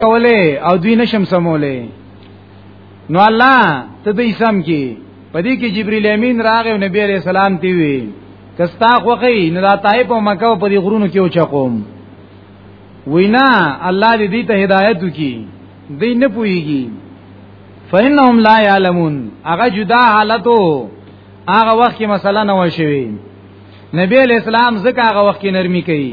کوله او دوی نشم سموله نو الله ته دې سم کی پدې کې جبرئیل امین راغی نبی علیہ السلام تی وی کستا خوخی نه دا طائف او مکه په دې غرونو کې اوچقوم وینا الله دې دې ته هدایت وکي دې نه پويږي فإنهم لا يعلمون هغه جدا حالتو هغه وخت کې مثلا نو شوی نبی علیہ السلام زکه هغه وخت کې نرمي کوي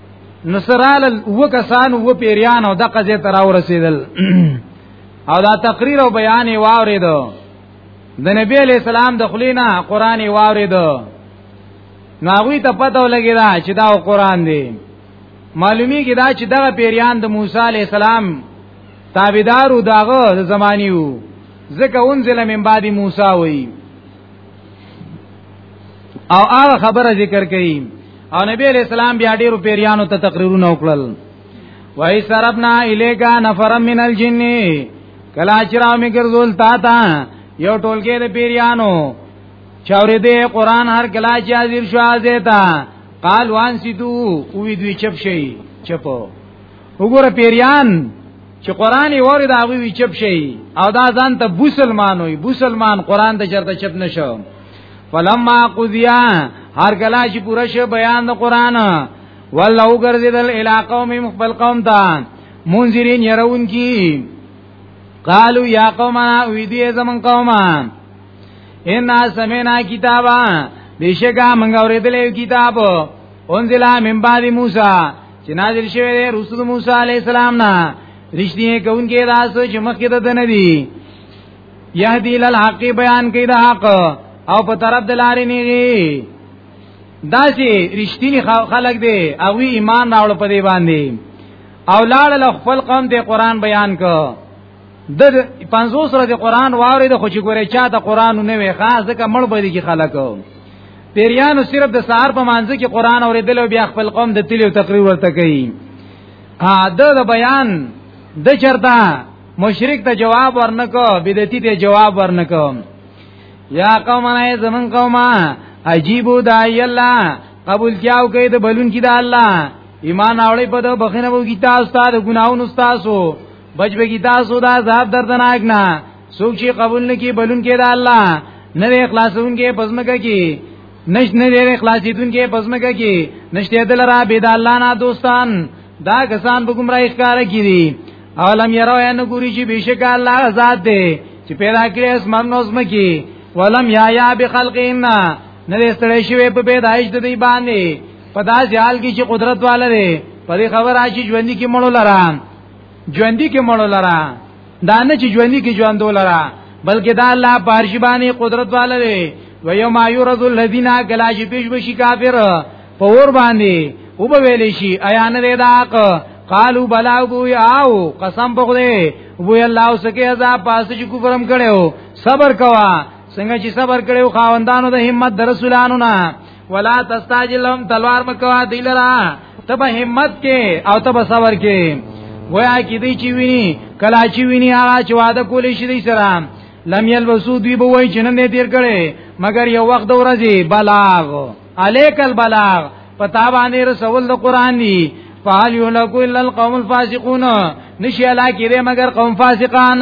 نصرال و کسان و پیریان او د قضیه تر او رسیدل او دا تقریر او بیان واورید د نبی علی السلام د خلینا قران واورید ناغوی ته پته لګی دا چې دا قران دی معلومی کی دا چې دا پیریان د موسی علی السلام تابعدارو داغه زمانیو ځکه انزل من بعد موسی وی او هغه خبره ذکر کړي او نبی علیہ السلام بیا ډیرو پیریانو ته تقریرونه وکړل وای سربنا الیکا نفر من الجن کلا چراو می ګرځول تا تا یو ټولګه د پیریانو چاورې دې قران هر کلا چې حاضر شو ازه تا قال وان سیدو او دوی چپ شي چپو وګوره پیریان چې قران یې وره دا وی چپ شي او دا ځان ته بوسلمان وي بوسلمان قران ته چرته چپ نشو فلما قضیا هر کلا چې پوره شو بیان د قران ولو ګرځیدل الی قوم مخبل قوم ته منذرین يرون کی قالو یا قومنا وی دی زمون قومه ان سمینا کتابا بشکا منګ اورېدلې کتاب انزل من بعد موسی چې نازل شوی دی رسول موسی علی السلام نه رښتینه کوونکی دا څه چې مخکې د نبی یهدی للحق بیان کوي د حق او په طرف د لارې نیږي دا چې رښتینی خلک دی او ایمان راوړ په دی باندې او لاړ له خپل قوم ته قران بیان کو د 500 سره د قران واره د خوشګورې چا د قران نه وي خاص ځکه مړ بلی کې خلکو پیریانو صرف د سهار په مانځ کې قران اوریدل او بیا خپل قوم د تلیو تقریر ورته کوي ا د بیان د چرتا مشرک ته جواب ورنکو بدعتي ته جواب ورنکو یا قومنا زمون قوما عجیبو دای الله قبول کیاو کوي د بلون کې د الله ایمان اوړي په د بخنه وو کی تاسو ته د ګناونو تاسو بچ به کی تاسو د عذاب دردناک نه څوک چې قبول نکي بلون کې دا الله نه اخلاصون کې پزمکه کې نش نه دې اخلاصیدون کې پزمکه کې نشته دل را بيد الله نه دوستان دا کسان په گمراهی ښکار کیږي اولم یرو ان ګوري چې بشک الله ذات دې چې پیدا کړی اسمان نو اسمه کې ولم یا یا بخلقهم نه دې ستړي شوی په پیدایش د دې باندې په داسې حال کې چې قدرت والره په دې خبره چې ژوند کې مړو لران ژوندۍ کې مړ لره دا نه چې ژوندۍ کې ژوند لره بلکې دا الله پارشبانی قدرت والا دی و یوم یورز الذین کلاش پیش بشی کافر په ور باندې او به ویل شي ایا نه دی دا حق قالو بلا بو یاو قسم په خدای بو الله سکه عذاب پاس چې کفرم کړو صبر کوا څنګه چې صبر کړو خاوندانو د همت در رسولانو نه ولا تستاجلهم تلوار مکوا دیلرا تب همت کې او تب صبر کې گویا کې دی چې ویني کلا چې ویني هغه چې واده کولې شي دی سره لم یلبسو دوی به وای چې نن دې تیر کړي مګر یو وخت د ورځې بلاغ الیک البلاغ پتا باندې رسول د قران دی فعل یهلکو الا القوم الفاسقون نشی علا کې مگر قوم فاسقان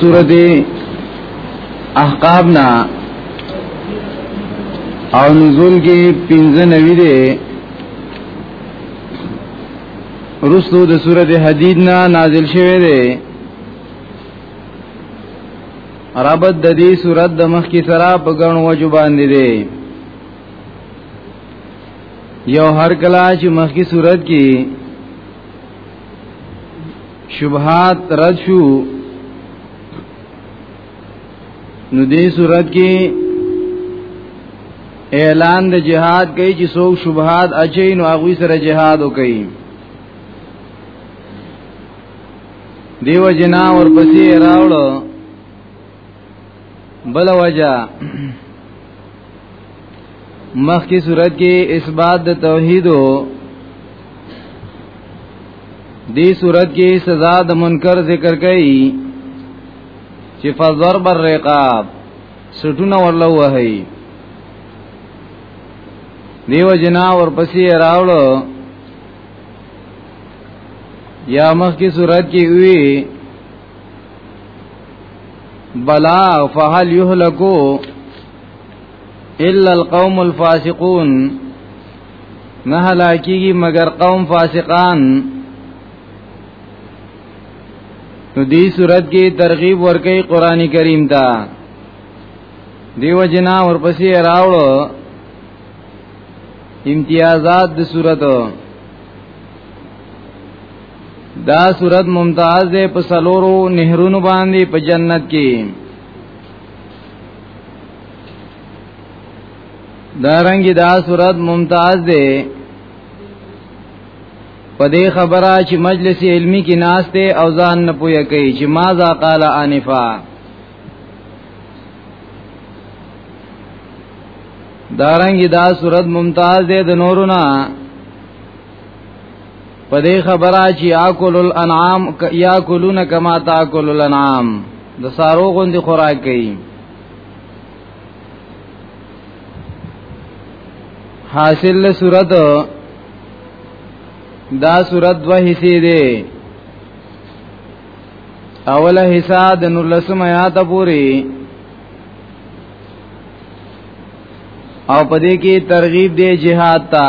سورت احقاب نا او نزول کې پنځه نوي دي رسو د سورت حدید نا نازل شوه دي رابط د دې سورت د مخ کې سره په ګڼ وجو باندې دي یو هر کلا چې مخ کې سورت کې شبهات رد شو نو دې صورت کې اعلان د جهاد کوي چې څوک شبهات اچي نو هغه سره جهاد وکړي دیو جنا اور پسې راوړو بل وجہ مخ کی صورت کې اثبات د توحید دی صورت کې سزا د منکر ذکر کړي چې فزر بر رقاب سټونه ورلو وهي دیو جنا ور پسې راوړو یا مخ کی صورت کې وی بلا فهل يهلكو الا القوم الفاسقون نه هلاکیږي مگر قوم فاسقان نو دی صورت کې ترغیب ورکې قران کریم ته دیو جنا ورپسې راوړو امتیازات د صورتو دا صورت ممتاز ده په سلورو نهرونو باندې په جنت کې دارنګي دا صورت ممتاز ده په دې خبره چې مجلس علمی کې ناشته او ځان نه پوهه کوي چې ماذا قال انفا دارنګي دا صورت ممتاز ده د نورونه په دې خبره چې یاکل الانعام یاکلون کما تاکل الانعام د سارو غوندي خوراک کوي حاصل له صورت دا صورت دوه حصے دي اوله حصہ د نور لسم آیات پوری او پدې کې ترغیب دی جهاد ته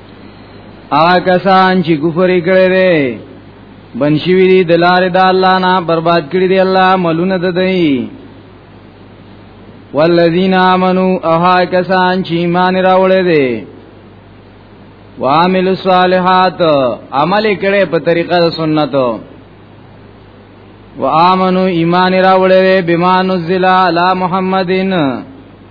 هغه کسان چې کفر کړي دي بنشوی دي د لارې د الله نه برباد کړي دي الله ملونه ده دی والذین آمنو اها کسان چې ایمان راوړې دي وعمل الصالحات عمل کړي په طریقه د سنتو وآمنو ایمان راوړې بما نزل علی محمدین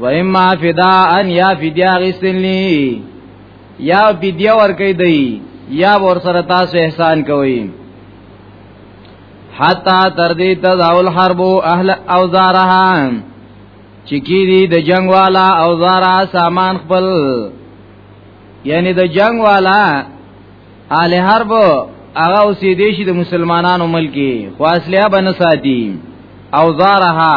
و اما فدا ان یا فدیا غسلی یا فدیا ور کوي دی یا ور سره تاسو احسان کوي حتا تر دې تزاول حرب اهل اوزارها چکی دی د جنگ والا اوزارا سامان خپل یعنی د جنگ والا آل حرب هغه اوسې دې شي د مسلمانانو ملکی خو اصله بنساتی اوزارها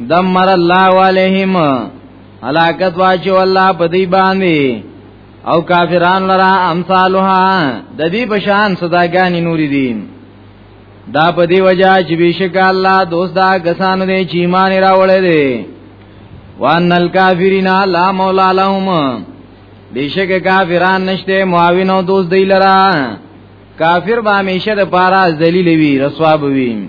دمر الله علیهم علاقت واچو الله په دې باندې او کافران لرا امثالها د دې بشان صداګانی نوري دي دا په دې وجہ چې بشک الله دوست دا غسان دې چې ایمان راوړې دي وان الکافرین لا مولا لهم بشک کافران نشته معاون او دوست دی لرا کافر به همیشه د پاره ذلیل وي رسوا به وي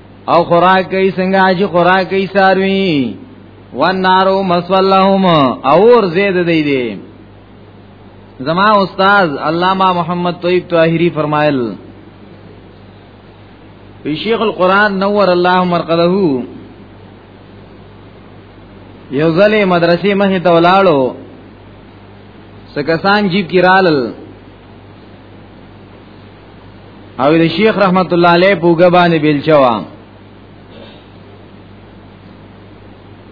او خوراک کوي څنګه چې خوراک کوي ساروي والنارو مسولهم اور زید دی دی زما استاد علامہ محمد طیب طاهری فرمایل پی شیخ القرآن نور الله مرقده یو ځلې مدرسې مه ته ولاړو سکسان جیب کې رالل او د شیخ رحمت الله علیه پوګه باندې بیلچوا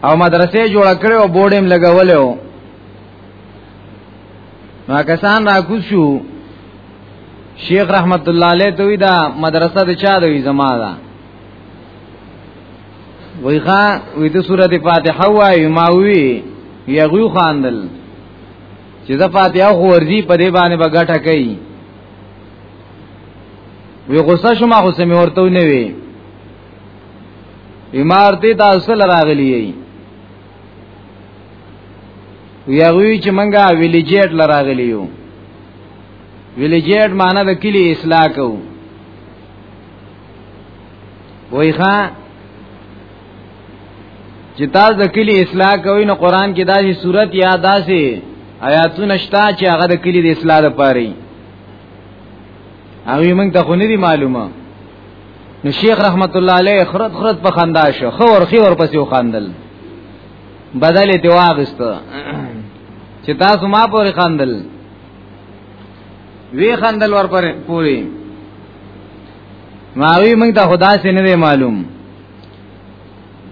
او مدرسې جوړ کړې او بورډم لګولې و نو کسان را کوشو شیخ رحمت الله علیه دوی دا مدرسه د چا دوی زما ده وی خا وی د سورته فاتحه وای ما وی یغو خواندل چې د فاتحه خو ورځي په دې باندې بغټه کوي وی غصه شما خو سمې ورته نه وی امارتي تاسو لراغلی یی ویغوی چې منګه ویلیجیټ لراغلی یو ویلیجیټ معنی د کلی اصلاح کوو وای ښا چې تاسو د کلی اصلاح کوئ نو قران کې داسې صورت یا داسې آیاتونه شته چې هغه د کلی د اصلاح لپاره وي هغه موږ ته خو نه دي معلومه نو شیخ رحمت الله علیه خرد خرد په خندا شو خو ورخي ورپسې وخاندل بدل ته واغست چې تاسو ما پورې خاندل وی خاندل ور پورې ما وی موږ ته خدا سي نه معلوم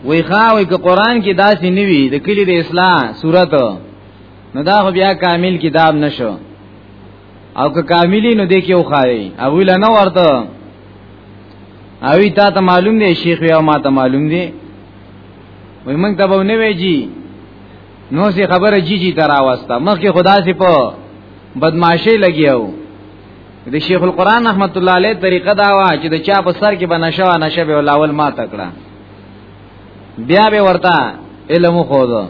وی خاوی که قرآن کی داسی نوی ده کلی ده اصلاح صورت نو دا خو بیا کامل کتاب نشو او که کاملی نو دی کیو خاوی اوی لنو ورطا اوی تا تا معلوم دی شیخ وی او ما تا معلوم دی وی منگ تا باو نوی جی نو سی خبر جی جی تراوستا مخی خدا سی پا بدماشی لگی او د شیخ القران رحمت الله علیه طریقه دا وا چې د چا په سر کې بنشه و نشه به ولاول ما تکړه بیا به ورته علم خو دو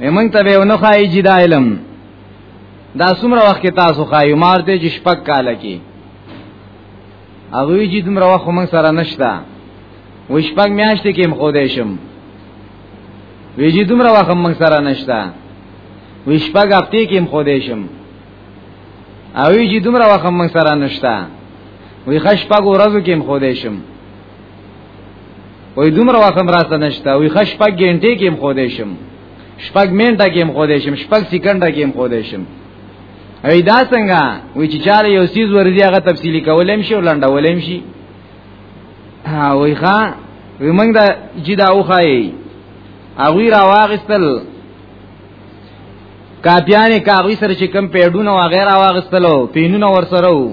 موږ ته به ونه خای چې دا علم دا څومره وخت تاسو خایو مارته چې شپک کال کې هغه چې دومره وخت موږ سره نشتا و شپک میاشتې کې مخ دې شم ویجی دومره وخت موږ سره نشتا و شپک هفته کې مخ دې شم او وی چې دومره وخت موږ سره نشتا وی خش پګ ورځو کې هم خو دې شم وی دومره وخت هم راته نشتا وی خش پګ ګنټې کې هم خو دې شم شپږ منټه کې هم خو دې شم شپږ سکندټه کې هم خو دې شم ای دا څنګه وی چې چاره یو سیز ورځي هغه تفصیلی کولم شي ولندولم شي ها وی ښا وی موږ دا جدا وخایي اغوی را واغستل کاپیانې کاغوی سره چې کم پیډونه او غیره واغستلو پینونه ور سره وو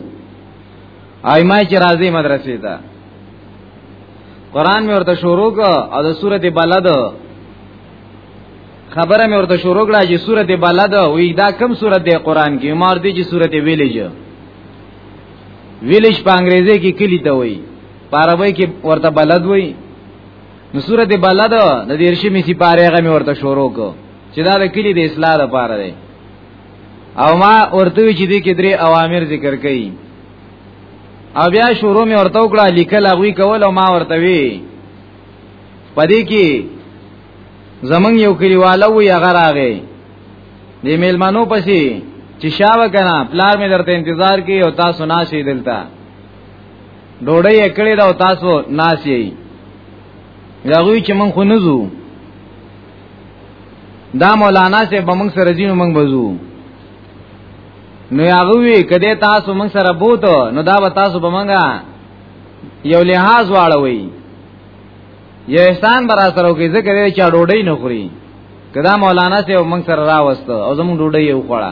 ایمای چې راځي مدرسې ته قران مې ورته شروع کو او د سورته بلد خبره مې ورته شروع کړه چې سورته بلد وې دا کم سورته دی قران کې مار دي چې سورته ویلج ویلج په انګریزي کې کلی ته وې په عربی کې ورته بلد وې نو سورته بلد د دیرشي می سي پاره غمه ورته شروع کو چې دا د کلی د اصلاح لپاره دی او ما ورته چې دې کې درې اوامر ذکر کړي او بیا شروع می ورته وکړه لیکل هغه کول او ما ورته وی پدې کې زمنګ یو کلیواله وی هغه راغی د میلمانو پسې چې شاو کنه پلار می درته انتظار کوي او تاسو ناشې دلته ډوډۍ یې کړې دا تاسو ناس یې یاغوی چې مونږ خو نزو دا مولانا سه به مونږ سره دینو مونږ بزو نو یاغوی کده تاسو مونږ سره بوته نو دا به تاسو به مونږه یو لحاظ واړوي یو احسان برا سره کوي ځکه چې ډوډۍ نه خوري کدا مولانا سه مونږ سره راوسته او زموږ ډوډۍ یې وخوړه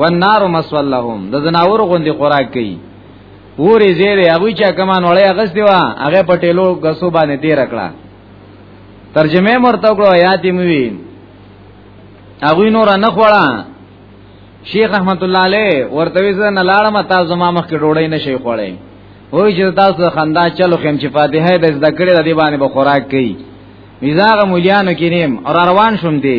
والنار مسول لهم د زناور غوندي خوراک کوي ووري زیره هغه چا کمان وړي اغست دیوا هغه پټېلو غسو باندې تیر کړه ترجمه مرته کړو آیات موي هغه نور نه خوړه شیخ رحمت الله علیه ورته وزه نه لاړم تاسو زما مخ کې ډوړې نه شي خوړې وای چې تاسو خندا چلو خیم چې فاتحه د زده کړې د دې باندې به خوراک کوي میزاغه مليانو کې نیم اور روان شوم دی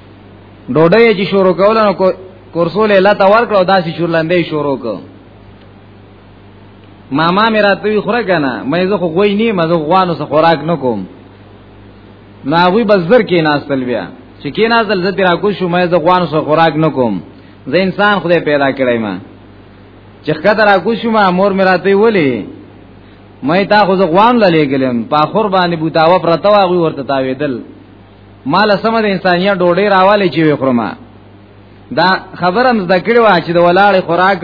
ډوډۍ چې شروع کول نو کورسول الله تا ورکړ او داسې شورلندې شروع کو ماما مې راتوي خوره کنه مې زه خو غوي نه مزه غوانو سره خوراک نکوم نو هغه بزر کې ناستل بیا چې کې نازل زه تیرا کو شو مې زه غوانو سره خوراک نکوم زه انسان خدای پیدا کړی ما چې خطر اكو شو ما مور مې راتوي ولي مې تا خو زه غوان لګلم په خور باندې بوتاوه پرتاوه ورته تاویدل مال سم د انسانیا ډوډۍ راواله چې وخورم دا خبرم زده کړې و چې د ولاړې خوراک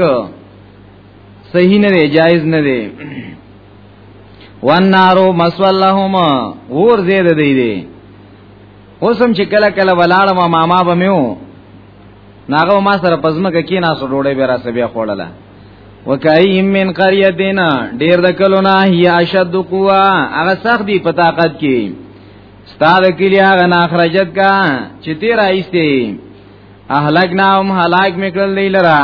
صحیح نه دی جایز نه دی والنارو مسولهم ور زید دی دی اوسم چې کله کله ولاړه ما ماما به میو ناغه ما سره پزما کې نه سو ډوډۍ به را سبیا خوړله وکایم من قریتنا ډیر د کلو نه هي اشد قوا هغه سخت دی په طاقت کې ستا د کلی هغه نه اخرجت کا چې تیر ایستي اهلک نام هلاک میکل دی لرا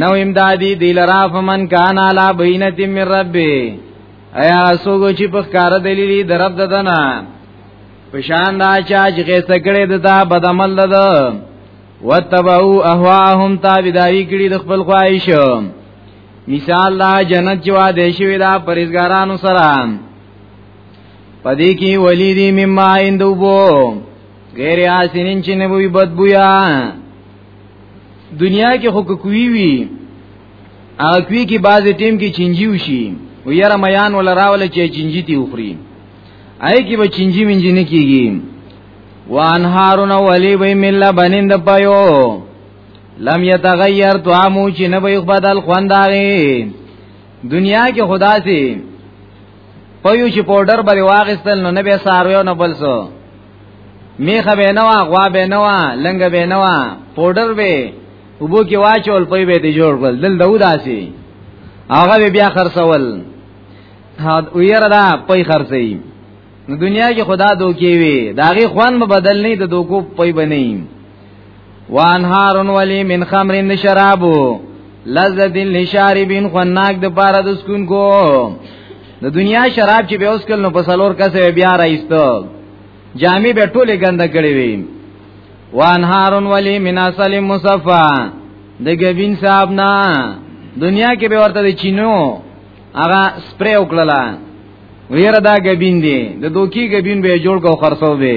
نو امدادی دی لرا فمن کان علا بینت من ربی ایا سوګو چې په کار دلیلی درب ددنا پشان دا چا چې غیسه کړي دتا بدعمل ده وتبعو اهواهم تابعداري کړي د خپل خواهش مثال لا جنت جوا دیشوی دا پرېزګارانو سره پدې کې ولی دی مما اندوبو غیر آسنین چې نه وي بدبویا دنیا کې خو کوي وی هغه کوي کې بعض ټیم کې چنجي وشي و یاره میان ولا راول چې چنجي تی وخوري آی کې به چنجي منجي نه کیږي وانهارون ولی وی ملا بنند پيو لم يتغير طعمو چې نه به بدل خوانداري دنیا کې خدا سي پيو چې پودر بری واغستل نو نه به سارویو نه بلسو میخه به نه وا غوا به نه وا لنګ به نه وا پودر به وبو کې واچول پي به دي جوړ کول دل دو داسي هغه بیا خرڅول هاد ویره دا پي خرڅي نو دنیا کې خدا دوکي وي داغي خوان به بدل نه د دوکو پي بنئ وانهار ولی من خمر شرابو لذت للشاربین خناک د پاره د سکون کو د دنیا شراب چې به اوس کل نو په سلور کسه بیا راایستو جامع به ټوله ګنده کړی وي وانهارن ولی من اصل مصفا د ګبین صاحب نه دنیا کې به ورته د چینو هغه سپری وکړه ویره دا ګبین دی د دوکي ګبین به جوړ کو خرڅو به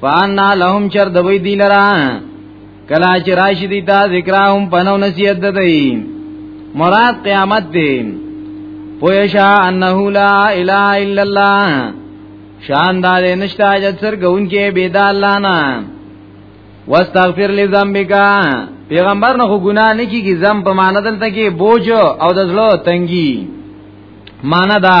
فانا لهم چر دوی دی لرا کلا چې راشي دي تا ذکرهم پنو نصیحت ددی مراد قیامت دی پویشا انه لا اله الا الله شان دار نشتا جت سر گون کې بيد الله نه واستغفر لذنبک پیغمبر نه ګناه نه کیږي زم په مان دلته کې بوج او د زړه تنګي مان ده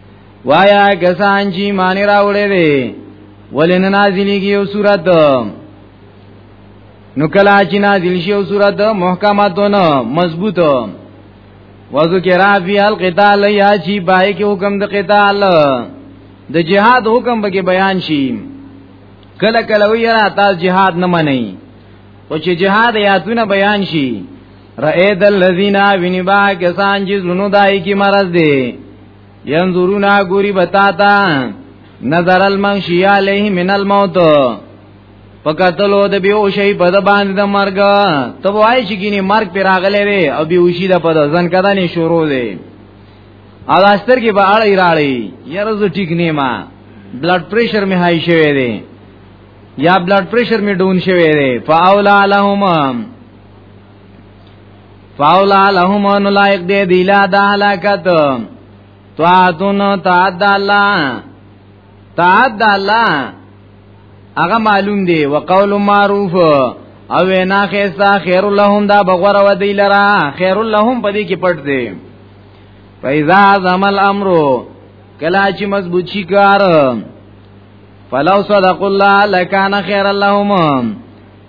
وایا کسان چې مان راوړې وي ولن نازلېږي یو صورت نو کلا چې نازل شي یو صورت محکماتونه مضبوطه وذو کرا فی القتال یا چی بای کی حکم د قتال د جهاد حکم به بیان شي کله کله وی را تاسو جهاد نه منئ او چې جهاد یاتونه بیان شي رأیت الذین ویني با کسان چې زونو دای کی مرز دی ينظرون غوري بتاتا نظر المنشی علیه من الموت پکاتلو د بیوشی په د باندې د مرګ ته وای چې ګینه مرګ پر راغلې وي او بیوشی د په د ځن کده نه شروع دی او استر کې به اړې راړې یره زه ټیک نه ما بلډ پريشر می های شوی دی یا بلډ پريشر می ډون شوی دی فاولا لهم فاولا لهم ان لایق دی دی لا د هلاکت طاعتون تعد الله تعد الله هغه معلوم دی وقول معروف او وینا خیستا خیر لهم دا بغور و دی لرا خیر لهم پدی کې پټ دی فیضا زمل امرو کلا چې مضبوط شي کار فلو صدق الله لکان خیر لهم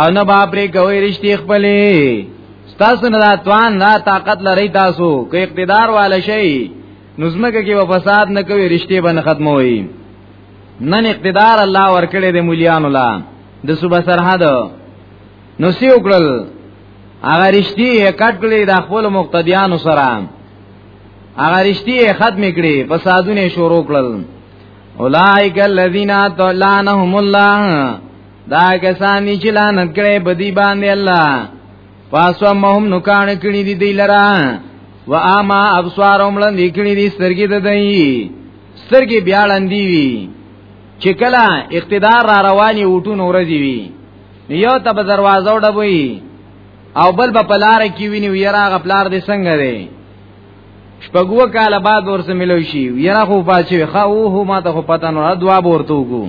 او نه با پرې کوي رښتې خپلې تاسو نه توان نه طاقت لري تاسو که اقتدار والا شي نظمګه کې و فساد نه کوي رښتې باندې ختموي نن اقتدار الله ورکړي د مليانو لا د صوبه سرحد نو سی وکړل هغه رښتې کټ کړی د خپل مقتدیانو سره هغه رښتې ختم کړي فسادونه شروع کړل اولائک الذین تولانهم الله دا کسان چې لعنت کړي بدی باندې الله پاسو مهم نکان کړي دي دی لرا و اما ابصارهم لندې کړي دي سترګې د دی سترګې بیا لندې وي چې کله اقتدار را رواني وټون ورځي وي یو ته په دروازه وډبوي او بل په پلار کې ویني ویرا غپلار دې څنګه دی شپږو کال بعد ورسره ملوي شي یرا خو پاتې خو هو ما ته خو پتا نه دوا ورته وګو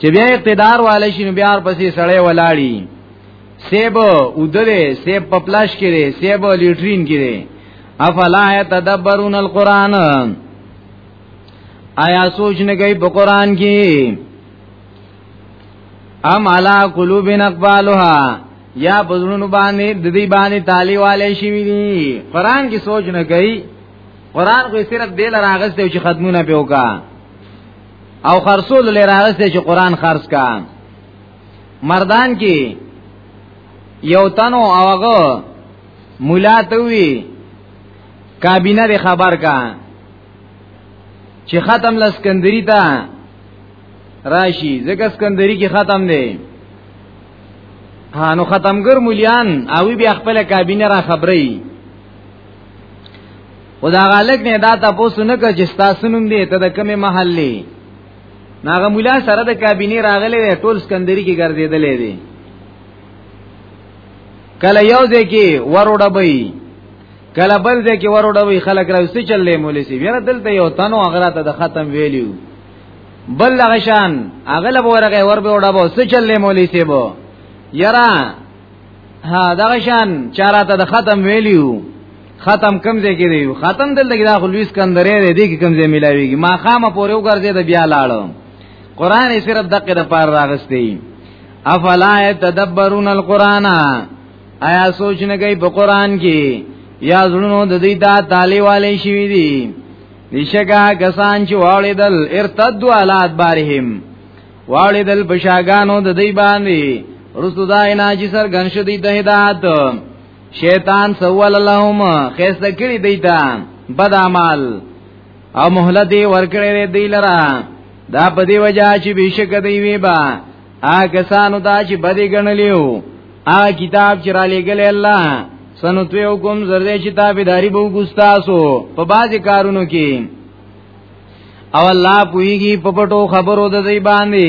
چې بیا اقتدار والے شي نو بیا پسې سړی ولاړی سیب ودره سیب په پلاش کې دی سیب لیټرین کې دی افلا تدبرون القرآن آیا سوچ نه کوي په قرآن کې ام علا قلوبنا اقبالها یا بزرونو باندې د دې باندې تالی والے شي وی قرآن کې سوچ نه کوي قرآن خو صرف دل راغسته چې ختمونه پیوکا او خرصول لري راغسته چې قران خرص کا مردان کې یو تنو اوغه مولا ته وی کابینه به خبر کا چې ختم لسکندری ته راشي ځکه سکندری کې ختم دی ها نو ختمګر مولیان او بیا خپل کابینه را خبرې خدا غالک نه دا تاسو نه کړ چې تاسو نوم دې ته د کومه محلي ناغه مولا سره د کابینه راغلي وي ټول سکندري کې ګرځیدلې دي کله یو ځکه وروډه بې کله بل ځکه وروډه بې خلک راوستي چلې مولې سي بیا دلته یو تنو اغرا ته د ختم ویلیو بل غشان اغلب ورغه ور به وډه بو سي چلې مولې سي بو یرا ها دغه شان چاراته د ختم ویلیو ختم کم ځای کې دی ختم دلته کې دا خو لوی سکندرې دی دې کې کم ځای ملاويږي ما خامه پورې وګرځې د بیا لاړم قران یې صرف دقه د پار راغستې افلا تدبرون القران آیا سوچ نه کوي په قران کې یا زړونو د دې دا تالی والے شي دي نشګه کسان چې واړیدل ارتد علی ادبارهم واړیدل بشاګانو د دې باندې رسو داینا چې سر غنښ دي د هدایت شیطان سوال اللهم خسته کړی دیتا بد اعمال او مهلت دی ورکړی دی لرا دا په دی وجہ چې بشک دی وی با هغه سانو دا چې بدی ګڼلیو ا کتاب چې را لګل الله سنو تویو کوم زردې چې تابعداري بو ګستاسو په بازي کارونو کې او الله پویږي په پټو خبرو د دی باندې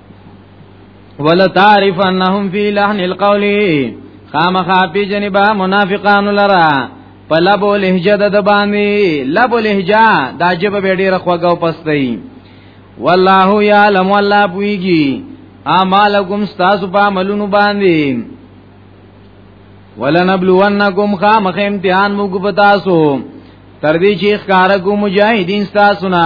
ولا تعرف انهم فی لحن القول خامخا پی جنبا منافقان لرا په لبو لهجه د باندې لبو لهجه دا جبه به ډیره خوګو پستای والله یعلم والله بویږي اعمالکم استاسو په عملونو باندې ولنبلونکم خامخ امتحان موږ په تاسو تر دې چې ښکارا کو مجاهدین تاسو نه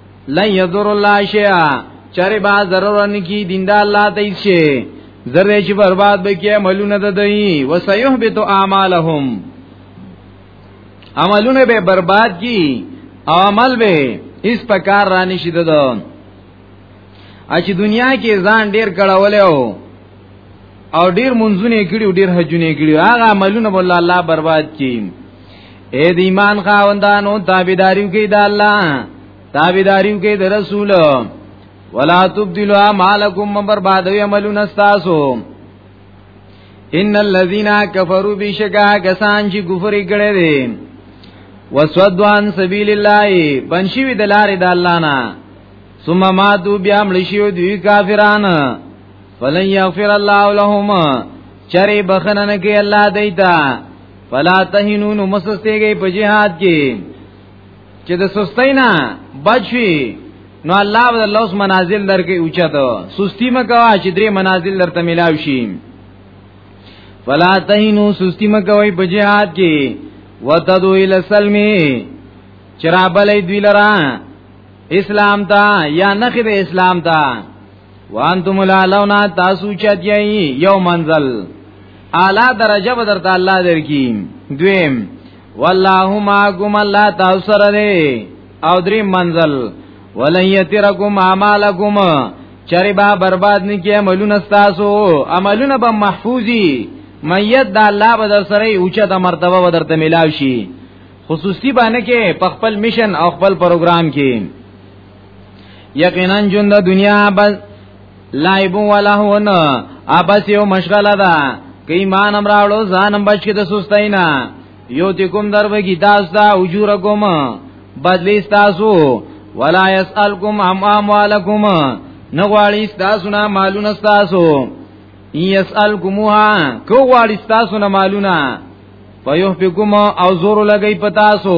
لن یذر الله شیئا چرې با ضرر ان کی دین دا الله ته شي زره چې برباد بکې عملونه د دی وسيهبت اعمالهم عملونه به برباد کی عمل به اس پکار رانی شي ددو اچ دنیا کې ځان ډیر کړهولې او او ډیر منځونه کړي او ډیر حجونه کړي هغه عملونه بوله الله برباد کړي اے د ایمان خاوندانو تابعداریو کې د الله تابعداریو کې د رسول ولا تبدلوا اعمالکم من بربادوی عملون استاسو ان الذين كفروا بشکا کسان چې کفر کړي دي وسودوان سبیل الله بنشوی د لارې د الله نه ثم ما دو بیا ملشیو دوی کافرانه فلن یغفر الله لهما چری بخنه نه کوي الله دیتا فلا تهنون مسستیږي په جهاد کې چې د سستینا بچي نو الله ول الله اوس منازل درکې اوچته سستی مکوا چې درې منازل درته ملاوي شي فلا تهنو سستی مکوي په جهاد کې وتدو ال سلمي چرابلې دوی لرا اسلام تا یا نخره اسلام تا وانتم العلون تاسو چت یی یو منزل اعلی درجه به درته الله درکې دویم والله معكم الله تاسو سره دی او درې منزل ولن یترکم اعمالکم چری با برباد نکی عملونه تاسو عملونه به محفوظی میت د الله به در سره اوچه د مرتبه به درته ملاوي شي خصوصي باندې کې په خپل میشن او خپل پروګرام کې یقینا جون د دنیا بس لایب ولهون ابس یو مشغله ده کای مان امر اړو ځان بچ کې د سستینا یو تی کوم در وګی تاسو دا اجور کوم بدلی تاسو ولا یسالکم ام اموالکم نغواړی تاسو نه مالونه تاسو یسالکموها کو غواړی تاسو نه مالونه فیحفکم او زور لګی پتاسو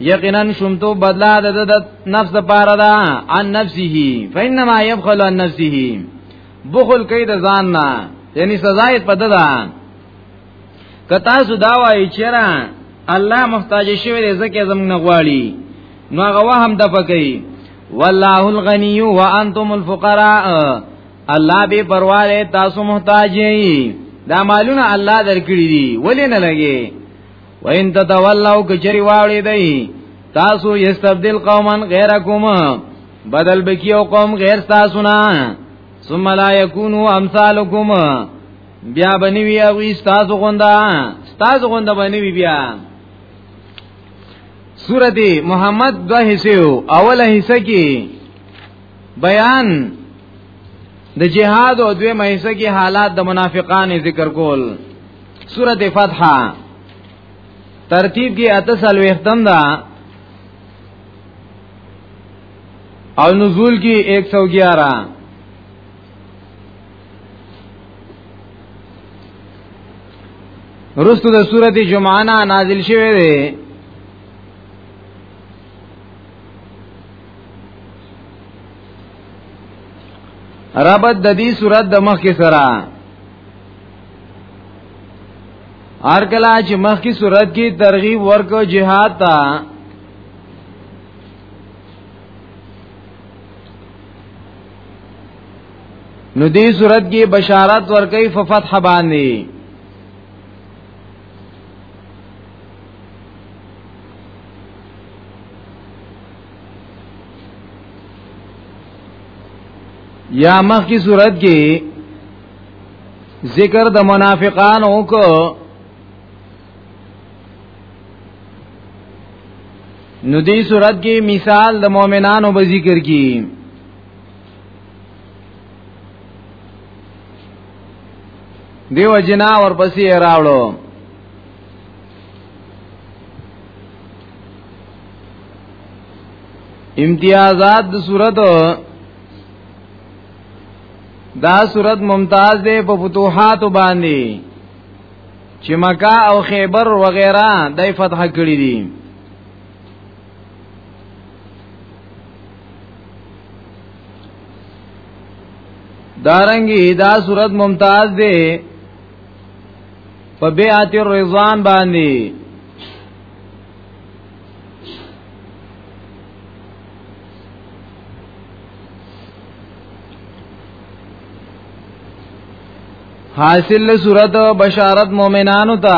یقینا شومتو بدلا د نفس لپاره دا ان نفسه فینما یبخل عن نفسه بخل کوي د ځان نه یعنی سزا یې پد ده کتا سو دا وایي چیرې الله محتاج شوی دی زکه زمنګ نه غواړي نو هغه وهم د پکې والله الغنی وانتم الفقراء الله به پروا دی تاسو محتاج یې دا مالونه الله درکړي دي ولې نه لګي وین تتولو کچری واړی دی تاسو یستبدل قوما غیرکم بدل بکیو قوم غیر تاسو نه ثم لا یکونو امثالکم بیا بنوی اوی تاسو غوندا تاسو غوندا بنوی بیا سورتی محمد دو حصے ہو اول حصہ کی بیان د جهاد او دوی مېسه کې حالات د منافقانو ذکر کول سورته فتحه ترتیب کې اته سلوي ختم ده او نزول کې 111 رستو د سورته جمعه نه نازل شوه دی ربط د دې صورت د مخ کې سره هر کله چې مخکې صورت کې ترغیب ورکو جهاد ته نو دې صورت کې بشارت ورکې ففتح باندې یا مخ کی صورت کې ذکر د منافقان وکړو نو دې صورت کې مثال د مؤمنانو به ذکر کی دیو جنا اور پسې راوړو امتیازات د صورت دا صورت ممتاز دی په فتوحات باندې چې مکه او خیبر وغیرہ دای فتح کړی دي دارنګي دا صورت ممتاز دی په بیعت الرضوان باندې حاصل صورت بشارت مومنانو ته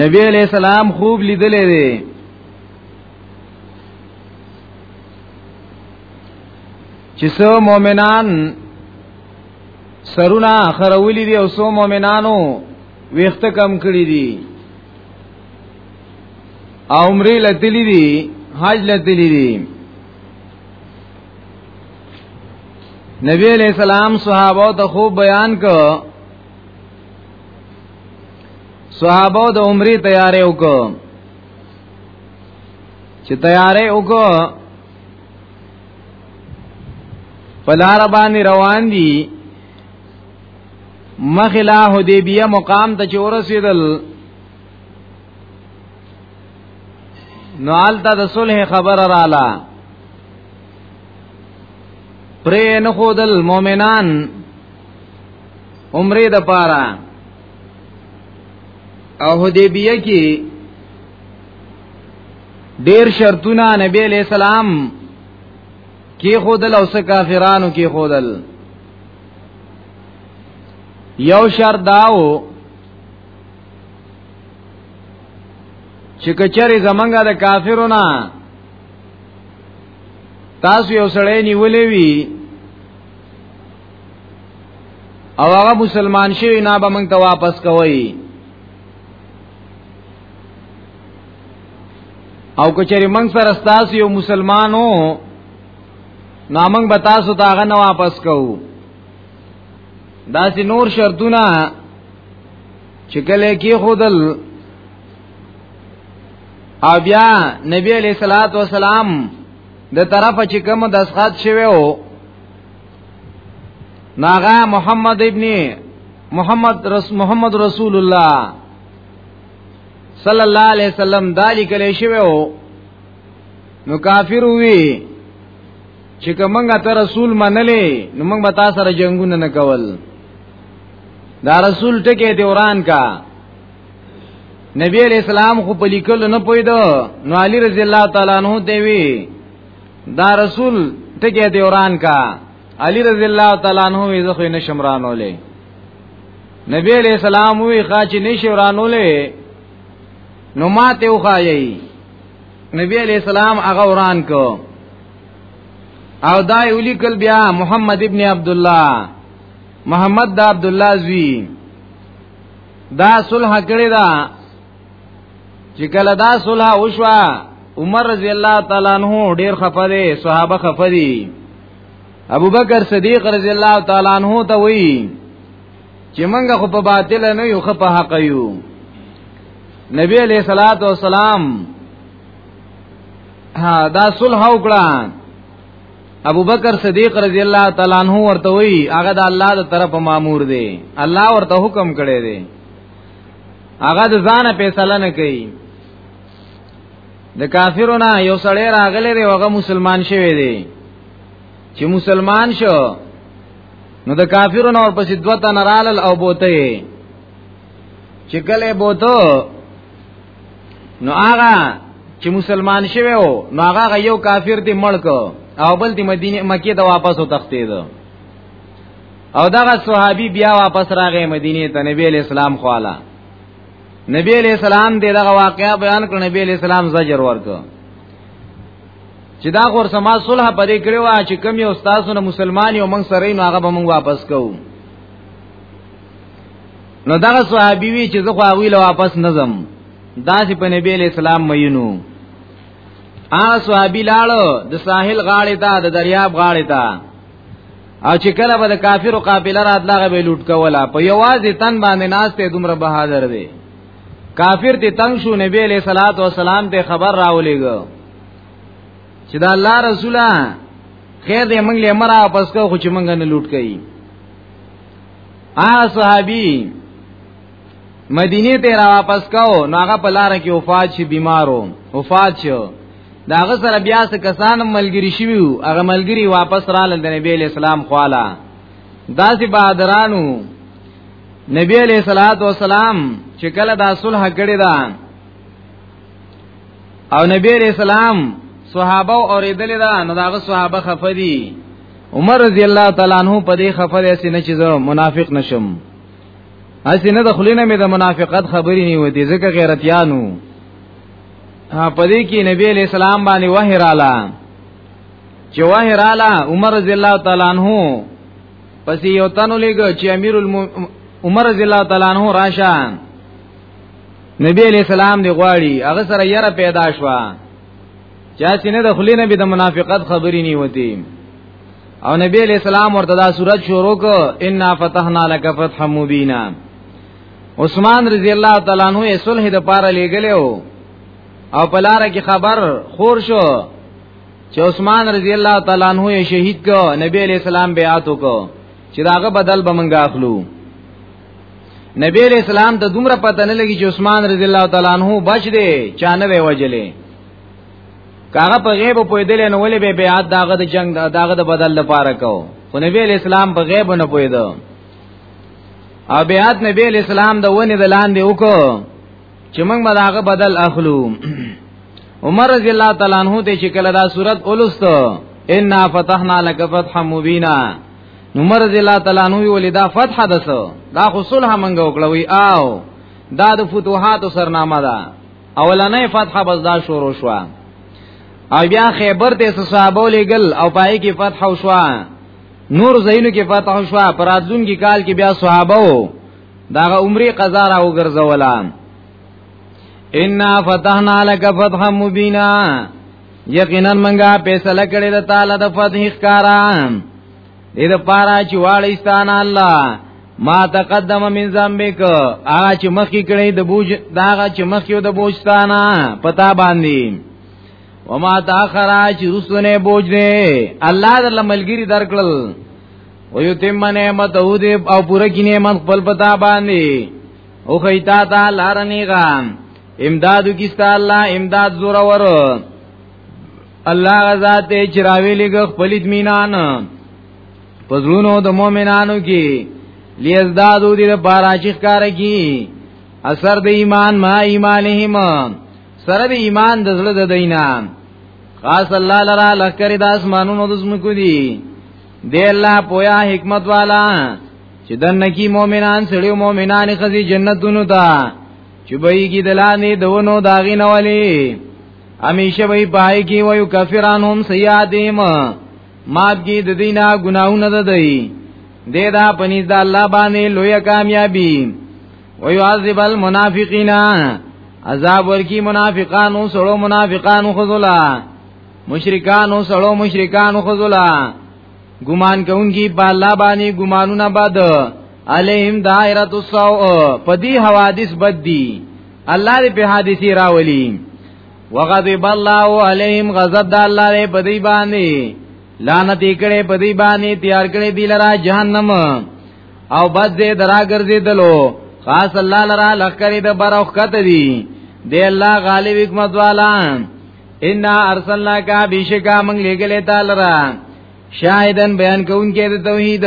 نبی علیہ السلام خوب لیدلې دی چې سو مؤمنان سرونه خرولې دي او سو مؤمنانو ویخت کم کړی دي عمرې لتلی دي حج لتلی دي نبی علیہ السلام صحابه ته خوب بیان کو صحابه د عمرې تیارې وکړه چې تیارې وکړه پلار باندې روان دي مخلا حدیبیه مقام ته چې ورسېدل نو آلته د صلح خبر رااله پرې نه خودل مؤمنان عمره د پاره او حدیبیه کې ډیر شرطونه نبی علیہ السلام کې خودل او س کافرانو کې خودل یو شر داو چې کچري زمنګا د کافرونو تاسو یو سړی نیولې وی او هغه مسلمان شوی نه به موږ ته واپس کوي او کچري موږ سره تاسو یو مسلمانو نامنګ به تاسو ته هغه نه واپس کوو دا سي نور شرطونه چې کله کې خودل او بیا نبی علیہ الصلوۃ والسلام د طرفه چې کوم د اسقات شوی وو ناغا محمد ابن محمد رس محمد رسول الله صلی الله علیه وسلم دالی کله شوی وو نو کافر وی چې کومه ته رسول منلې نو موږ به تاسو سره جنگونه نه کول دا رسول ټکی دی وران کا نبی علیہ السلام خو په لیکل نه پویدو نو علی رضی الله تعالی عنہ دی وی دا رسول ټکی دی وران کا علی رضی الله تعالی عنہ وی زه خو نه شمرانولې نبی علیہ السلام وی خاچ نشورانولې نو ماته وخایي نبی علیہ السلام هغه وران کو او دا یو لیکل بیا محمد ابن عبد الله محمد دا عبد الله زوی دا صلح کړی دا چې کله دا صلح وشوا عمر رضی الله تعالی عنہ ډیر خفه دي صحابه خفه دي ابوبکر صدیق رضی الله تعالی عنہ ته وی چې منګه خو په باطل نه یو خو په حق یو نبی علیہ الصلات والسلام دا صلح وکړه ابو بکر صدیق رضی الله تعالی عنہ ورته وی هغه د الله د طرف مامور دی الله ورته حکم کړی دی هغه د ځانه فیصله نه کوي د کافرونو یو سړی راغلی دی هغه مسلمان شوی دی چې مسلمان شو نو د کافرو نور پسې دوه تن رالل او بوته چې کله بوته نو هغه چې مسلمان شوی وو نو هغه یو کافر دی ملک او بل دی مدینه مکه ته واپس وتښتید او دغه صحابي بیا واپس راغی مدینه ته نبی اسلام خواله نبی علیہ السلام دغه واقعا بیان کړ نبی علیہ السلام زجر ورکړ چې دا غور سما صلح پرې کړو چې کم یو استادو نه مسلمان یو موږ سره نو هغه به موږ واپس کوو نو دا صحابي وی چې زه خو هغه له واپس نظم دا چې په نبی اسلام مینو آ صحابي لاړو د ساحل غاړې ته د دریاب غاړې ته او چې کله به د کافرو قافله راتلغه به لوټ کوله په یوازې تن باندې ناشته دومره بهادر دی کافر ته تنگ شو نبی علیہ الصلوۃ والسلام ته خبر راولېګو چې دا الله رسوله خیر دې موږ له مرا پس کو خو چې موږ نه لوټ کړي آ صحابي مدینه ته را واپس کو نو هغه په لار کې وفات شي بیمارو وفات شو دا هغه سره بیا څه کسان ملګری شوی هغه ملګری واپس رااله د نبی اسلام خواله داسې بادرانو نبی علیہ الصلوۃ والسلام چې کله دا صلح کړی دا او نبی علیہ السلام صحابه اوریدل دا نو داغه صحابه خفدي عمر رضی الله تعالی عنہ په دې خفه داسې نه چې زه منافق نشم اسی نه د خلینه مې د منافقت خبرې نه ودی ځکه غیرتیانو په دې کې نبی علیہ السلام باندې وحی رااله چې وحی رااله عمر رضی الله تعالی عنہ پس یو تنو لګ چې امیر عمر رضی الله تعالی عنہ راشه نبی علیہ السلام دی غواړي هغه سره یره پیدا شوه چا چې نه د خلی نبی د منافقت خبرې نه وتی او نبی علیہ السلام ورته دا صورت شروع کو ان فتحنا لك فتحا مبینا عثمان رضی الله تعالی عنہ یې صلح د پاره لګلو او پلار کې خبر خور شو چې عثمان رضی الله تعالی عنہ یې شهید کو نبی علیہ السلام بیعت وکړو چې داغه بدل به منګه اخلو نبی علیہ السلام ته دومره پته نه لګی چې عثمان رضی الله تعالی عنہ بچ دی چانه وی وجلې کاغه په غیب پوی دل نه ولې به بیعت داغه د جنگ داغه د بدل لپاره کو خو نبی علیہ السلام په غیب نه پوی دو او بیعت نبی علیہ السلام د ونی د لاندې وکړو چې موږ به هغه بدل اخلو عمر رضی الله تعالی عنہ ته چې کله دا صورت اولستو ان فتحنا لك فتحا مبینا عمر رضی الله تعالی عنہ ویل دا فتح دسو دا خو صلح منګ وکړوي آو دا د فتوحات سرنامه ده اولنې فتح بس دا شروع شو او بیا خیبر ته صحابه لګل او پای کې فتح شو نور زینو کې فتح شو پراتلون کې کال کې بیا صحابه وو داغه عمره قضا را وګرځولا ان فتحنا لك فتحا مبینا یقینا منګه فیصله کړی د تعالی د فتح ښکارا دې د پارا چې واړستان الله ما تقدم من ذنبک هغه چې مخکې کړی د بوج داغه چې مخکې د بوجستانه پتا باندې وما تاخر چې رسونه بوج دې الله در لملګری درکړل او یو تیم نعمت او دې او پوره کی نعمت خپل پتا باندې او خیتا تا لارنی غان امدادو کیستا الله امداد زور ور الله غزا ته چراوی لګ خپل اطمینان پزړونو د مؤمنانو کې لیزدادو دې بارا چې ښکار کی اثر د ایمان ما ایمانهم سره د ایمان د زړه د دینه خاص الله لرا لکری د اسمانونو د زمکو دی دی الله پویا حکمت والا چې دنه کی مؤمنان سړي او مؤمنان خزي جنتونو ته چې بهږي دلانه دونو داغي نه ولي همیشه وی پای کی ویو کفرانهم سیادیم ماب کی د دینا گناہونه ده دی دې دا پنځ د الله باندې لوی کامیابی ويعذب المنافقین عذاب ورکی منافقانو سړو منافقانو خذلا مشرکان او سړو مشرکان خذلا ګمان کوونکی په الله باندې ګمانونه بد علیهم دائره السوء پدی حوادث بد دی الله دې په حادثه راولي وغضب الله علیهم غضب د الله دې پدی باندې لعنت کړي پدی باندې تیار کړي دی لرا جهنم او بد دې درا ګرځي دلو خاص الله لرا لخرې د برخ کته دی دی الله غالب حکمت والا ان ارسلناک بشکا من لګلې تعالی را شاهدن بیان کوونکې د توحید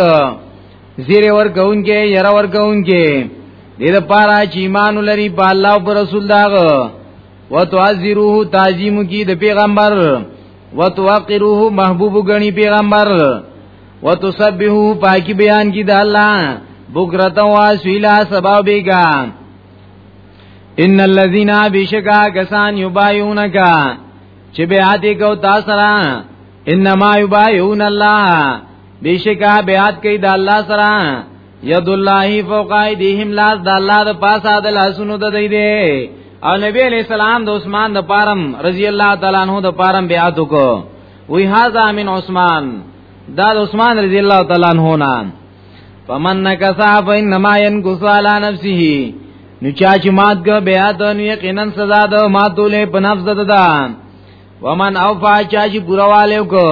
زیر ور کوونکې ير ور کوونکې دې د پاره چې ایمان لري په الله او رسول داغه وتعذروه تعظیم کی د پیغمبر وتوقروه محبوب غنی پیغمبر وتسبحوه پاکی بیان کی د الله بکرتا واسیلا سبب بیگا ان الذين بشکا کسان یبایونک چې به عادی کو تاسو را انما یبایون الله بشکا به عاد کوي د الله سره ید الله فوق ایدیهم لاس د الله د پاسه د لاسونو د دی دی او نبی علیہ السلام د عثمان د پارم رضی الله تعالی عنہ د پارم بیعت کو وی هاذا من عثمان دا د عثمان رضی الله تعالی عنہ نه فمن نکسا فإنما ينقص على نفسه نو چا چې مات ګ بیا د نو یقینا سزا د ماتولې په نفس ده ده ومن اوفا چا چې ګورواله کو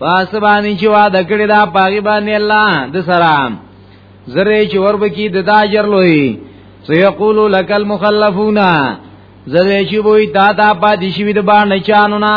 پس باندې چې وعده کړی دا پاګی باندې الله د سلام زره چې ور بکی د دا جر لوی سيقول لك المخلفون زره چې وای تا تا پاتې شي د باندې چانو نه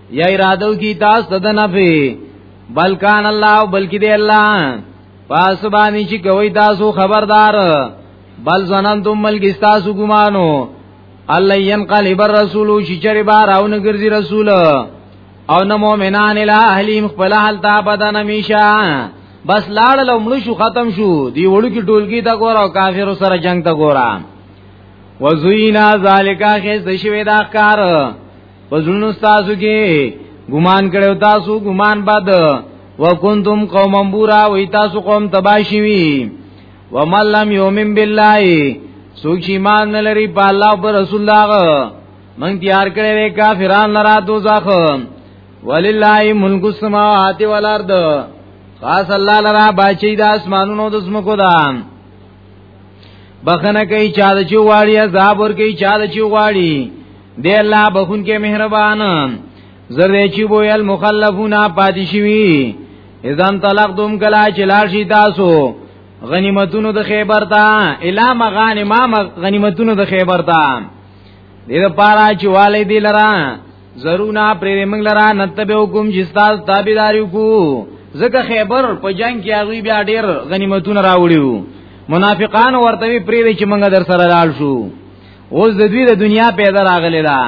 یا اراده کی تاسو ته د نفي بلکان الله بلکی دی الله پاس باندې چې کوي تاسو خبردار بل ظننتم ملک تاسو ګمانو الله ينقلب الرسول چې چرې بار او نه ګرځي رسول او نه مؤمنان اله اهلیم خپل حال تا بدن میشا بس لاړ لو مړ شو ختم شو دی وړو کی ټولګي تا ګور او کافر سره جنگ تا ګور وزینا ذالکا خیز شوی دا کار پزړونو تاسو کې ګمان کړو تاسو ګمان بد وکنتم قوما بورا وای تاسو قوم تباشی وی ومن لم یؤمن بالله سوک چې ایمان نه لري په الله او رسول الله من تیار کړی وی کافران لرا دوزخ ولله ملک السماوات والارض خاص الله لرا بچی د اسمانونو د زمکو دام بخنه کوي چا د چو غواړي عذاب ور کوي چا د چو غواړي دی الله بخون کې مهربان زره چې بو یل مخلفون پادشوي اذن طلاق دوم کلا چې لار شي تاسو غنیمتونو د خیبر ته الا مغانم غنیمتونو د خیبر ته دې لپاره چې والي دي لرا زرونا پرې موږ لرا نتبه حکم چې تاسو تابعداري کو ځکه خیبر په جنگ کې هغه بیا ډیر غنیمتونه راوړیو منافقان ورته پرې وی چې موږ در سره لاړ شو اوس د دوی د دنیا پیدا راغلی دا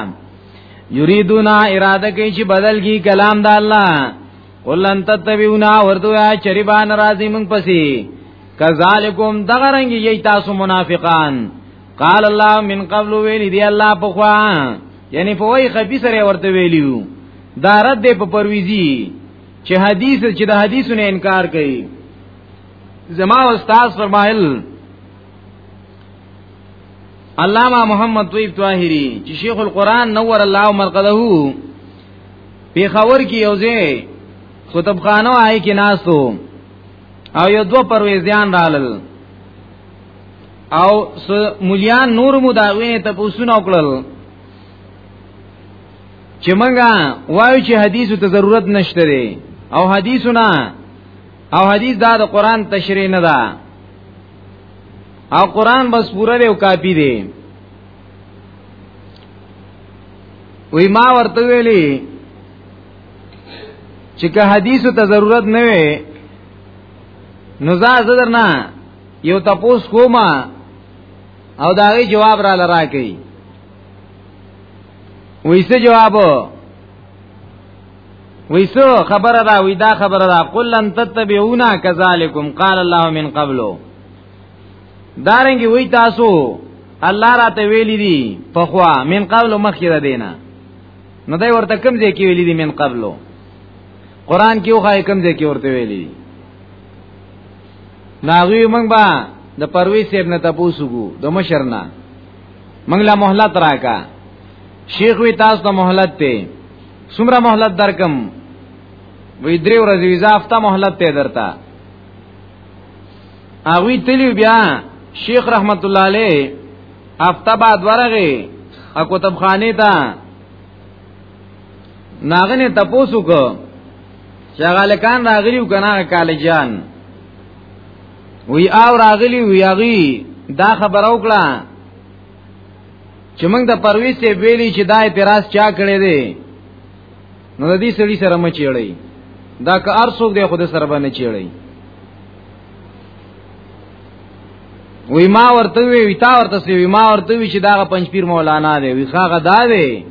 یریدونا اراده کوي چې بدل کی کلام د الله ولن تتبعونا ورته یا چریبان راضی موږ پسی کذالکم دغرنګ یی تاسو منافقان قال الله من قبل ویل دی الله په خوا یعنی په وای خفي سره ورته ویلیو دا رد په پرويزي چې حدیث چې د حدیثونو انکار کوي زما استاد فرمایل علامہ محمد طیب طاهری چې شیخ القرآن نور الله مرقده پیښور کې یو ځای کتابخانه آی کې ناسو او یو دو پرويزيان رالل او مولیان نور مو دا وینې ته پوسونه وکړل چې مونږه وایو چې حدیثو ته ضرورت نشته دی او حدیثو نه او حدیث دا د قران تشریح نه ده او قران بس پوره دی او کاپی دی وی ما ورته ویلی چې که حدیثو ته ضرورت نه وي نو زه درنه یو تاسو کومه او دا غي جواب را لرا کوي ویسه جواب ویسو خبر را وی دا خبر را قل لن تتبعونا کذالکم قال الله من قبلو دارنګي وی تاسو الله راته ویلی دي په خوا من قبل مخکره دینا نو دای ورته کم ځای کې ویلی دي من قبلو قران کې وخای کم ځای کې ورته ویلی دي ناغوی منگ با د پروی سیب نه تپوسو کو د مشر نه منگ لا محلت راکا شیخ وی تاسو ته محلت ته سمره محلت درکم وی درې ورځې ویزا افتا محلت ته درتا اوی تلی بیا شیخ رحمت الله علیه افتا بعد ورغه ا کتب خانه ته ناغنه تپوسو کو چې هغه لکان راغلیو کنه کالجان وی او راغلی وی هغه دا خبر او کړه چې موږ د پرویز ته ویلی چې دا اعتراض چا کړی دی نو د دې سړي سره مچ یړی دا که ارسوک دی خود سره باندې چیړی وی ما ورته وی تا ورته وی ما ورته وی چې دا پنځپیر مولانا دی وی هغه دا دی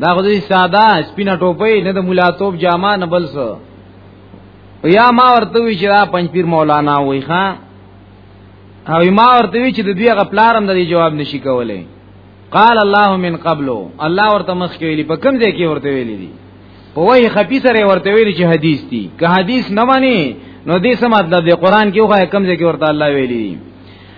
دا خو دې ساده سپینه ټوپۍ نه د مولا توپ جامه نه بل څه یا ما ورته وی چې دا پنځپیر مولانا وای ښا او ما ورته وی چې د دوی غپلارم د جواب نشي کولای قال الله من قبل الله ورته مخ کې ویلي په کوم ځای کې ورته ویلي دي په وای خپي سره ورته ویلي چې حدیث دي که حدیث نه مانی نو دې سم مطلب دی قران کې خو کوم ځای کې ورته الله ویلي دي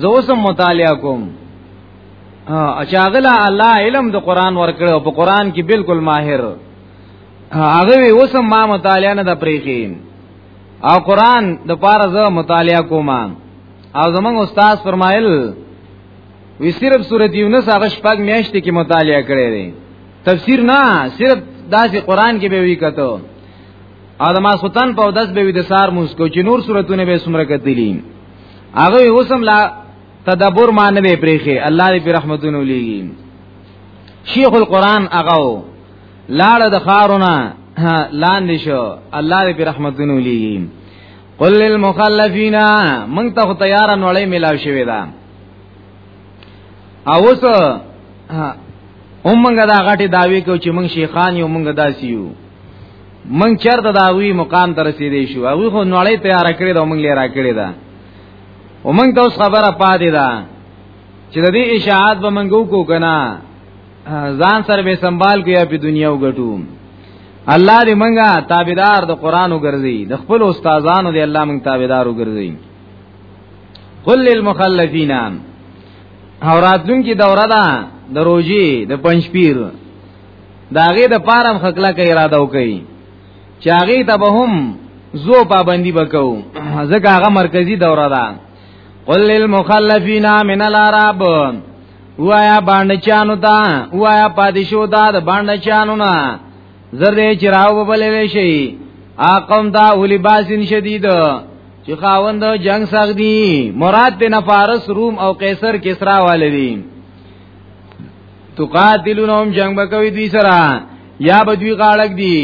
زه اوس مطالعه کوم اچاغلا الله علم د قران ورکړو په قران کې بالکل ماهر هغه اوس ما مطالعه نه د پریخین او قران د پاره زه مطالعه کوم او زمونږ استاد فرمایل وی صرف سورۃ یونس هغه شپږ میاشتې کې مطالعه کړې دي تفسیر نه صرف داسې قران کې به وی کته ادمه سلطان په داس به وی د سار موس کو چې نور سورتونه به سمره کتلی هغه اوسم لا تدبر ما نه به پریخي الله دې پر رحمتونو لېږي شیخ القران هغه لاړ د خارونه لاندې شو الله دې پر رحمتونو لېږي قل للمخلفین من ته تیار نړۍ ملاو شوی دا او اوس اومنګه دا غټي داوی کو چې موږ شیخان یو موږ داسیو من چرته دا وی مقام ته رسیدې شو هغه خو نړۍ تیار کړې دا مونږ لري راکړې دا ومنګ ته اوس خبره پاتې ده چې د دې اشاعت به منګو کو کنه ځان سره به سنبال کو یا په دنیا وګټو الله دې منګه تابعدار د قران وګرځي د خپل استادانو دې الله منګ تابعدار وګرځي قل للمخلفین اوراتون کی دوره ده د روزي د پنځپیر داغه د پارم خکلا کې اراده وکړي چاغي ته به هم زو پابندي وکاو ځکه هغه مرکزی دوره ده قل للمخلفین من العرب وایا باندې چانو تا وایا پادشو دا د باندې چانو نه زردې چراو بللې شي اقم دا اولی باسن شدید چې خاوند جنگ سخت دي مراد ته نه فارس روم او قیصر کسرا والي دي تقاتلونهم جنگ بکوي دوی سره یا بدوی غاړک دی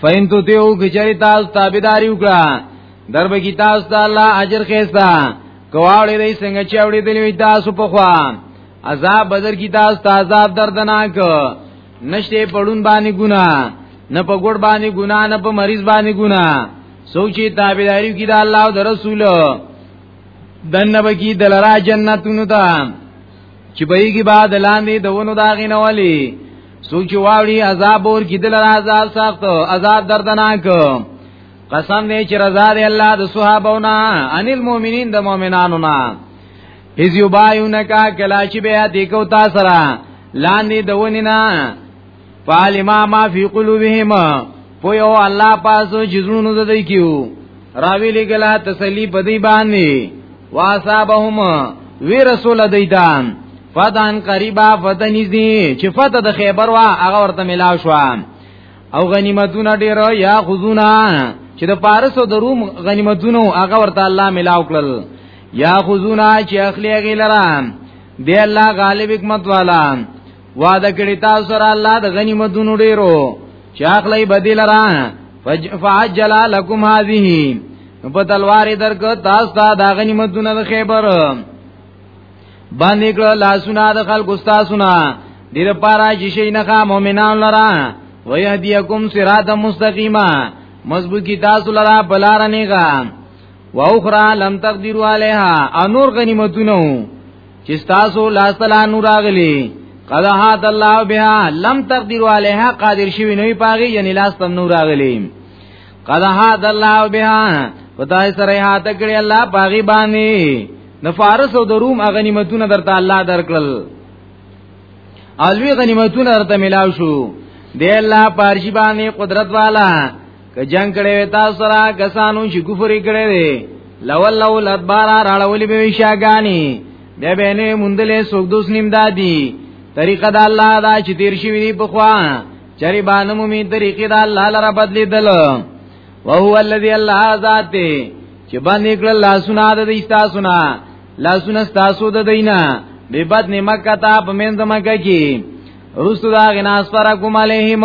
فین تو تیو کچری تاسو تابعداري وکړه در به کی تاسو ته الله اجر خېستا کواړې دې څنګه چې اورې دې تاسو په خوا عذاب بدر کی تاسو ته عذاب دردناک نشته پړون باندې ګنا نه په ګډ باندې ګنا نه په مریض باندې ګنا سوچي تابعداري کی دا الله او رسول دنه بکی دلرا جنتونو ته چې بهږي بعد لاندې دونو داغې نه ولي سوچ واوړي عذاب ور کیدل عذاب سخت عذاب دردناک قسم دې چې رضا دې الله د صحابونا ان المؤمنین د مؤمنانو نه اذ یبایونک کلا چې بیا دې کو تا سره لاندې دونی نه فالما ما فی قلوبهم پو یو الله پاسو جزونو د دې کیو راوی لګلا تسلی بدی باندې واسابهم وی رسول دیتان فتن قریبا فتن نزدی چې فتح د خیبر وا هغه ورته ملاو شو او غنیمتونه ډیر یا خزونه چې د پارس او د روم غنیمتونه هغه ورته الله ملاو کړل یا خزونه چې اخلي غیلران دی الله غالب حکمت والا وعده کړی تاسو سره الله د غنیمتونو ډیرو چې اخلي بدیل را فعجل لكم هذه په تلوار درک تاسو ته د غنیمتونو د خیبر باندې کړه لاسونه د خلکو تاسو نه دیر پارا چې شي نه مؤمنان لرا ويهديكم صراط مستقيما مضبوط کی تاسو لرا بلار نه غا واخرى لم تقدروا عليها انور غنیمتونو چې تاسو لاس تلا نور راغلی قد حات الله بها لم تقدر عليها قادر شوی نوې پاغي یعنی لاس تم نور راغلی قد حات الله بها پتاي سره حات کړی الله پاغي باندې د فارس او د روم غنیمتونه درته الله درکړل الوی غنیمتونه درته ملاو شو دی الله پارشی باندې قدرت والا که جنگ کړي وي تاسو سره کسانو چې کفر کړي وي لولو لدبار راړولې به شاګانی بیا به نه مندلې سوګ دوس نیم دادی طریقه د الله دا چې تیر شي وي په خوا چری باندې مومي طریقې د الله لره بدلی دل او هو الذی الله ذات چې باندې کړه لاسونه د دې تاسوونه لاسونه تاسو د دینه به بد نیمه کته په منځ مکه کې رسول هغه ناس پر کوم علیهم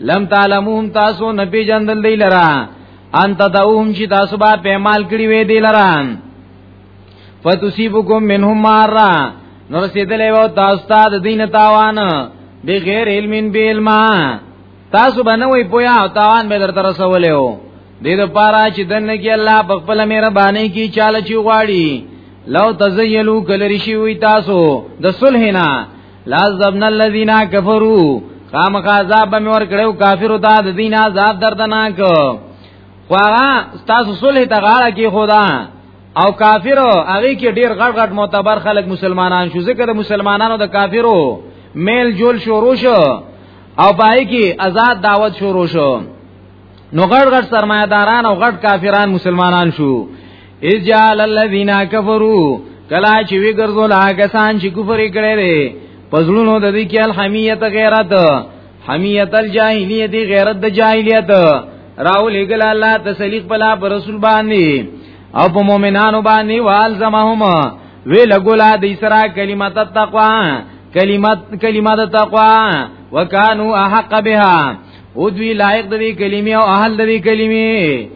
لم تعلمون تاسو نه پیژندل دی لرا ان تدعوهم چې تاسو به پېمال کړی وې دی لرا فتصيبكم منهم مارا نور سیدلې وو تاسو ته د دین تاوان بغیر علم به علم تاسو بنوي پویا تاوان به در تر رسولې وو دې د پاره چې دنه کې الله په خپل مهرباني کې چاله چی غواړي لو تزیلو کلری شي وي تاسو د صلح نه لازبنا الذين كفروا خامخ عذاب به ور کړو کافرو ته د دین عذاب دردناک خو هغه تاسو صلح ته غاړه کې خدا او کافرو هغه کې ډیر غټ غټ معتبر خلک مسلمانان شو ځکه د مسلمانانو د کافرو میل جول شروع شو او پای کې آزاد دعوت شروع شو نو غټ غټ سرمایداران او غټ کافران مسلمانان شو اجال الذين كفروا کلا چې وی ګرځول هغه سان چې کفر کړي لري پزړونو د دې کې الحمیت غیرت حمیت الجاهلیت غیرت د جاهلیت راو لګل الله تسلیق بلا پر رسول باندې او په مؤمنانو باندې وال زمهم وی لګولا د اسرا کلمت التقوا کلمت کلمت التقوا وکانو احق بها او دوی لایق د دې کلمې او اهل د دې کلمې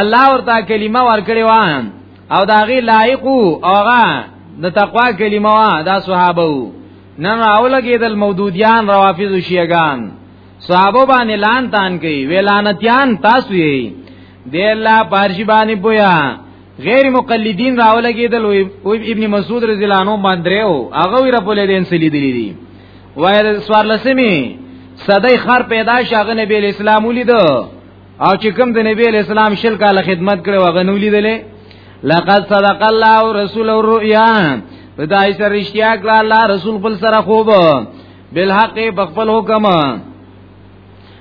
الله ورته کلمه ورکړي و او دا غي لایق اوغه د تقوا کلمه وا دا صحابه وو نن راولګیدل مودودیان روافض شیعگان صحابه باندې لان تان کوي ویلانتیان تاسو یې د الله پارشي باندې پویا غیر مقلدین راولګیدل او ابن مسعود رضی الله عنه باندې او هغه وی رپولې دین سلی دی دي وای سوار لسمی صدای خر پیدا شاغه نبی اسلام ولید او چې کوم د نبی اسلام شل کال خدمت کړو هغه نو لیدلې لقد صدق الله رسول الرؤيا پدای سره رښتیا کړه الله رسول خپل سره خوب بالحق بخفل حکم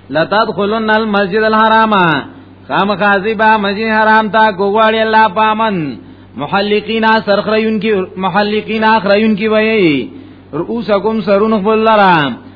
لتدخلن المسجد الحرام خام خازی با مسجد حرام تا گووالی اللہ پامن محلقین سرخریون کی محلقین اخریون کی وئی رؤوسکم سرون خپل لرام